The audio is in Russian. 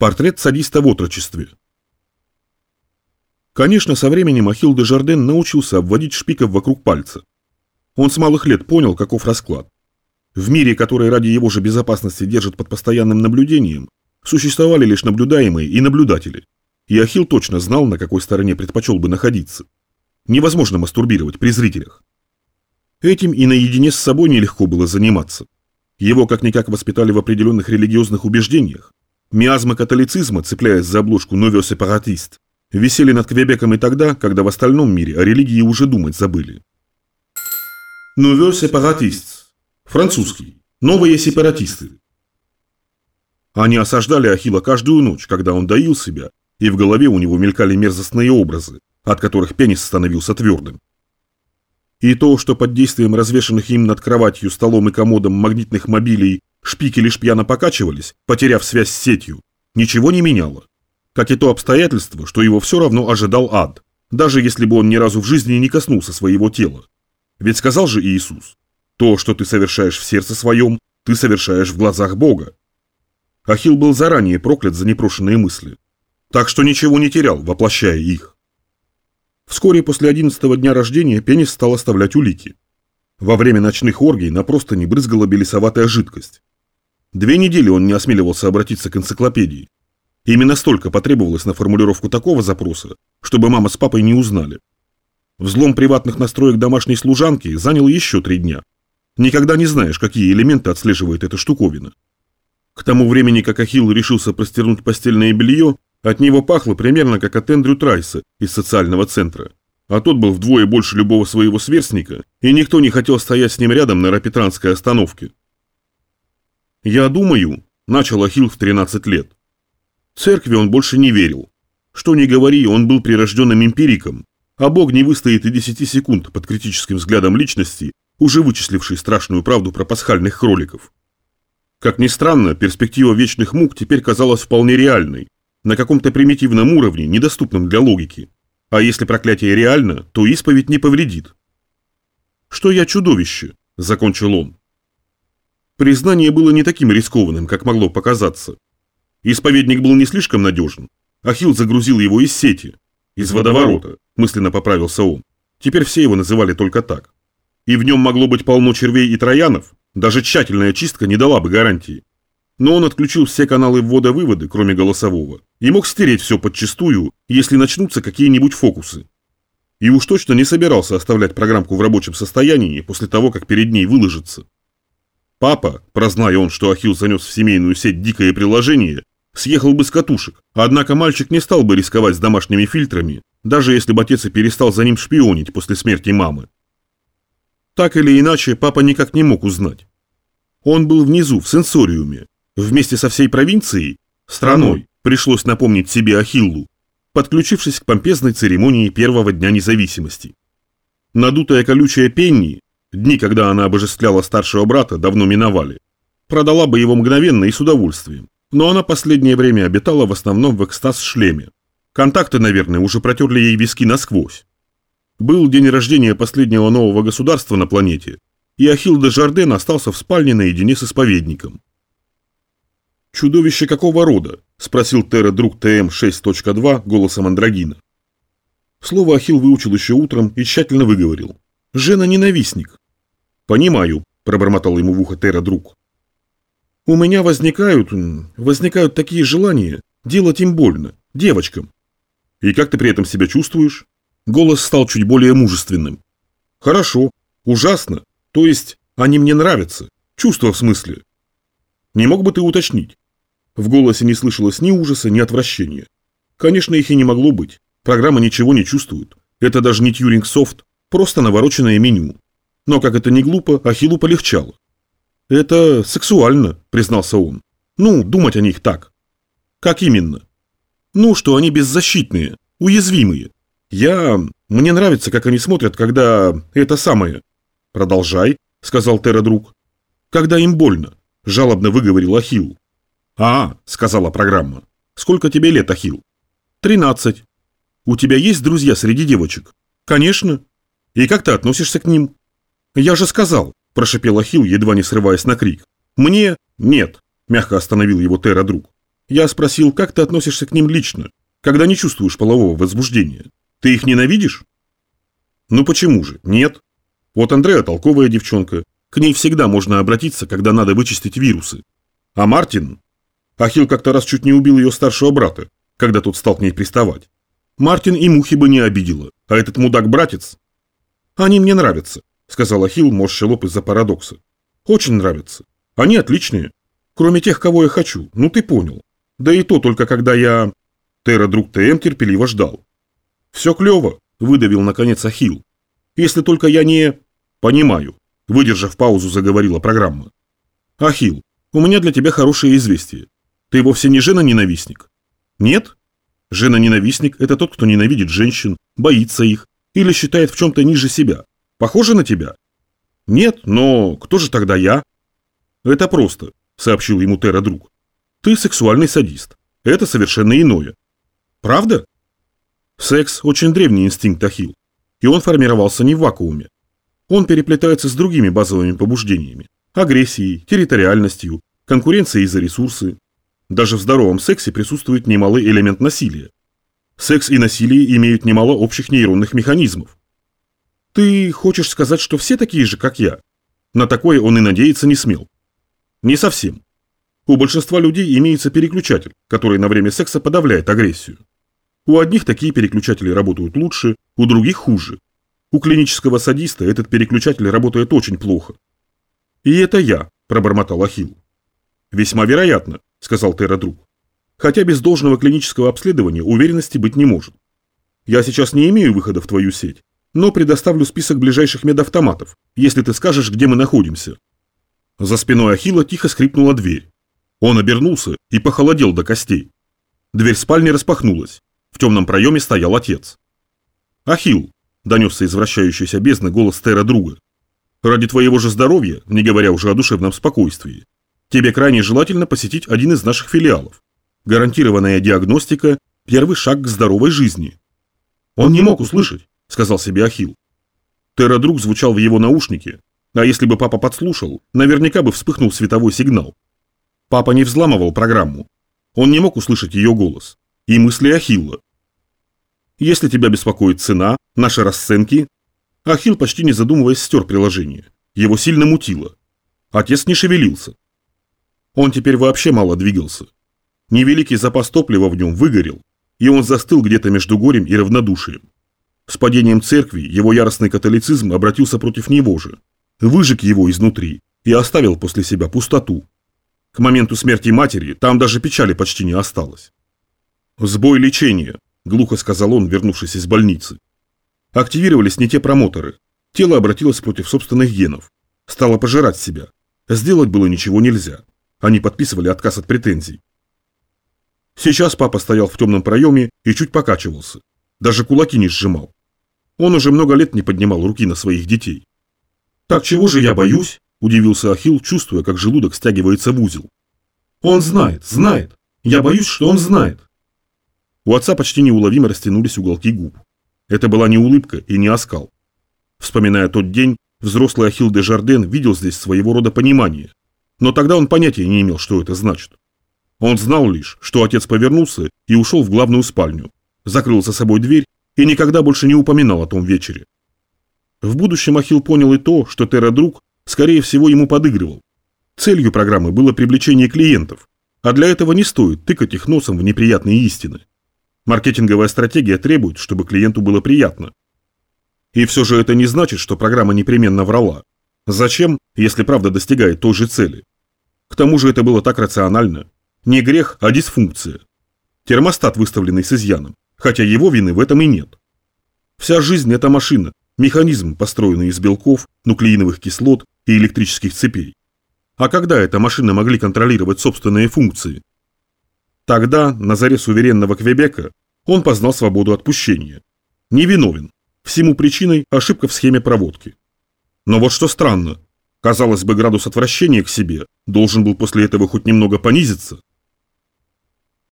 Портрет садиста в отрочестве. Конечно, со временем Ахилл де Жарден научился обводить шпиков вокруг пальца. Он с малых лет понял, каков расклад. В мире, который ради его же безопасности держит под постоянным наблюдением, существовали лишь наблюдаемые и наблюдатели. И Ахилл точно знал, на какой стороне предпочел бы находиться. Невозможно мастурбировать при зрителях. Этим и наедине с собой нелегко было заниматься. Его как-никак воспитали в определенных религиозных убеждениях. Миазмы католицизма, цепляясь за обложку «Новио сепаратист», висели над Квебеком и тогда, когда в остальном мире о религии уже думать забыли. «Новио сепаратист» – французский, «Новые сепаратисты». Они осаждали Ахилла каждую ночь, когда он доил себя, и в голове у него мелькали мерзостные образы, от которых пенис становился твердым. И то, что под действием развешанных им над кроватью, столом и комодом магнитных мобилей шпики лишь пьяно покачивались, потеряв связь с сетью, ничего не меняло. Как и то обстоятельство, что его все равно ожидал ад, даже если бы он ни разу в жизни не коснулся своего тела. Ведь сказал же Иисус, то, что ты совершаешь в сердце своем, ты совершаешь в глазах Бога. Ахилл был заранее проклят за непрошенные мысли, так что ничего не терял, воплощая их. Вскоре после одиннадцатого дня рождения пенис стал оставлять улики. Во время ночных оргий на простыни брызгала белесоватая жидкость. Две недели он не осмеливался обратиться к энциклопедии. Именно столько потребовалось на формулировку такого запроса, чтобы мама с папой не узнали. Взлом приватных настроек домашней служанки занял еще три дня. Никогда не знаешь, какие элементы отслеживает эта штуковина. К тому времени, как Ахилл решился простернуть постельное белье, от него пахло примерно как от Эндрю Трайса из социального центра. А тот был вдвое больше любого своего сверстника, и никто не хотел стоять с ним рядом на Рапитранской остановке. «Я думаю», – начал Ахилл в 13 лет. Церкви он больше не верил. Что ни говори, он был прирожденным эмпириком, а Бог не выстоит и 10 секунд под критическим взглядом личности, уже вычислившей страшную правду про пасхальных кроликов. Как ни странно, перспектива вечных мук теперь казалась вполне реальной, на каком-то примитивном уровне, недоступном для логики. А если проклятие реально, то исповедь не повредит. «Что я чудовище», – закончил он. Признание было не таким рискованным, как могло показаться. Исповедник был не слишком надежен. Ахилл загрузил его из сети. Из водоворота, мысленно поправился он. Теперь все его называли только так. И в нем могло быть полно червей и троянов, даже тщательная чистка не дала бы гарантии но он отключил все каналы ввода-вывода, кроме голосового, и мог стереть все подчистую, если начнутся какие-нибудь фокусы. И уж точно не собирался оставлять программку в рабочем состоянии после того, как перед ней выложится. Папа, прозная он, что Ахилл занес в семейную сеть дикое приложение, съехал бы с катушек, однако мальчик не стал бы рисковать с домашними фильтрами, даже если бы отец и перестал за ним шпионить после смерти мамы. Так или иначе, папа никак не мог узнать. Он был внизу, в сенсориуме, Вместе со всей провинцией, страной, пришлось напомнить себе Ахиллу, подключившись к помпезной церемонии первого дня независимости. Надутая колючая Пенни, дни, когда она обожествляла старшего брата, давно миновали, продала бы его мгновенно и с удовольствием, но она последнее время обитала в основном в экстаз-шлеме. Контакты, наверное, уже протерли ей виски насквозь. Был день рождения последнего нового государства на планете, и Ахилл де Жарден остался в спальне наедине с исповедником. «Чудовище какого рода?» – спросил Терра друг ТМ-6.2 голосом Андрогина. Слово Ахилл выучил еще утром и тщательно выговорил. «Жена-ненавистник». «Понимаю», – пробормотал ему в ухо Терра друг. «У меня возникают... возникают такие желания делать им больно, девочкам». «И как ты при этом себя чувствуешь?» Голос стал чуть более мужественным. «Хорошо. Ужасно. То есть, они мне нравятся. Чувства в смысле. Не мог бы ты уточнить? В голосе не слышалось ни ужаса, ни отвращения. Конечно, их и не могло быть. Программа ничего не чувствует. Это даже не Тьюринг софт, просто навороченное меню. Но как это не глупо, Ахиллу полегчало. «Это сексуально», — признался он. «Ну, думать о них так». «Как именно?» «Ну, что они беззащитные, уязвимые. Я... Мне нравится, как они смотрят, когда... Это самое...» «Продолжай», — сказал Терра друг. «Когда им больно. – жалобно выговорил Ахилл. «А, – сказала программа. Сколько тебе лет, Ахилл?» «Тринадцать». «У тебя есть друзья среди девочек?» «Конечно». «И как ты относишься к ним?» «Я же сказал», – прошепел Ахилл, едва не срываясь на крик. «Мне? Нет», – мягко остановил его Терра друг. Я спросил, как ты относишься к ним лично, когда не чувствуешь полового возбуждения. Ты их ненавидишь? Ну почему же? Нет. Вот Андрея толковая девчонка. К ней всегда можно обратиться, когда надо вычистить вирусы. А Мартин? Ахилл как-то раз чуть не убил ее старшего брата, когда тот стал к ней приставать. Мартин и мухи бы не обидела, а этот мудак-братец... Они мне нравятся, сказал Ахилл, морща лоб из-за парадокса. Очень нравятся. Они отличные. Кроме тех, кого я хочу, ну ты понял. Да и то только когда я... Терра друг ТМ терпеливо ждал. Все клево, выдавил наконец Ахилл. Если только я не... Понимаю. Выдержав паузу, заговорила программа. Ахилл, у меня для тебя хорошее известие. Ты вовсе не жена-ненавистник. Нет? Жена-ненавистник – это тот, кто ненавидит женщин, боится их или считает в чем-то ниже себя. Похоже на тебя? Нет, но кто же тогда я? Это просто, сообщил ему Тера друг. Ты сексуальный садист. Это совершенно иное. Правда? Секс – очень древний инстинкт Ахилл, и он формировался не в вакууме. Он переплетается с другими базовыми побуждениями – агрессией, территориальностью, конкуренцией за ресурсы. Даже в здоровом сексе присутствует немалый элемент насилия. Секс и насилие имеют немало общих нейронных механизмов. Ты хочешь сказать, что все такие же, как я? На такое он и надеяться не смел. Не совсем. У большинства людей имеется переключатель, который на время секса подавляет агрессию. У одних такие переключатели работают лучше, у других хуже. У клинического садиста этот переключатель работает очень плохо. «И это я», – пробормотал Ахилл. «Весьма вероятно», – сказал Терра друг. «Хотя без должного клинического обследования уверенности быть не может. Я сейчас не имею выхода в твою сеть, но предоставлю список ближайших медавтоматов, если ты скажешь, где мы находимся». За спиной Ахилла тихо скрипнула дверь. Он обернулся и похолодел до костей. Дверь спальни распахнулась. В темном проеме стоял отец. «Ахилл, донесся из вращающейся бездны голос Тера друга. «Ради твоего же здоровья, не говоря уже о душевном спокойствии, тебе крайне желательно посетить один из наших филиалов. Гарантированная диагностика – первый шаг к здоровой жизни». «Он не мог услышать», – сказал себе Ахилл. Тера друг звучал в его наушнике, а если бы папа подслушал, наверняка бы вспыхнул световой сигнал. Папа не взламывал программу. Он не мог услышать ее голос. И мысли Ахилла. Если тебя беспокоит цена, наши расценки... Ахилл, почти не задумываясь, стер приложение. Его сильно мутило. Отец не шевелился. Он теперь вообще мало двигался. Невеликий запас топлива в нем выгорел, и он застыл где-то между горем и равнодушием. С падением церкви его яростный католицизм обратился против него же, выжег его изнутри и оставил после себя пустоту. К моменту смерти матери там даже печали почти не осталось. Сбой лечения, – глухо сказал он, вернувшись из больницы. Активировались не те промоторы. Тело обратилось против собственных генов. Стало пожирать себя. Сделать было ничего нельзя. Они подписывали отказ от претензий. Сейчас папа стоял в темном проеме и чуть покачивался. Даже кулаки не сжимал. Он уже много лет не поднимал руки на своих детей. «Так чего же я боюсь?» – удивился Ахилл, чувствуя, как желудок стягивается в узел. «Он знает, знает. Я боюсь, что он знает. У отца почти неуловимо растянулись уголки губ. Это была не улыбка и не оскал. Вспоминая тот день, взрослый Ахилл де Жарден видел здесь своего рода понимание. Но тогда он понятия не имел, что это значит. Он знал лишь, что отец повернулся и ушел в главную спальню, закрыл за собой дверь и никогда больше не упоминал о том вечере. В будущем Ахилл понял и то, что Терра-друг, скорее всего, ему подыгрывал. Целью программы было привлечение клиентов, а для этого не стоит тыкать их носом в неприятные истины. Маркетинговая стратегия требует, чтобы клиенту было приятно. И все же это не значит, что программа непременно врала. Зачем, если правда достигает той же цели? К тому же это было так рационально. Не грех, а дисфункция. Термостат, выставленный с изъяном, хотя его вины в этом и нет. Вся жизнь – это машина, механизм, построенный из белков, нуклеиновых кислот и электрических цепей. А когда эта машина могли контролировать собственные функции? Тогда, на заре суверенного Квебека, он познал свободу отпущения. Невиновен. Всему причиной ошибка в схеме проводки. Но вот что странно. Казалось бы, градус отвращения к себе должен был после этого хоть немного понизиться.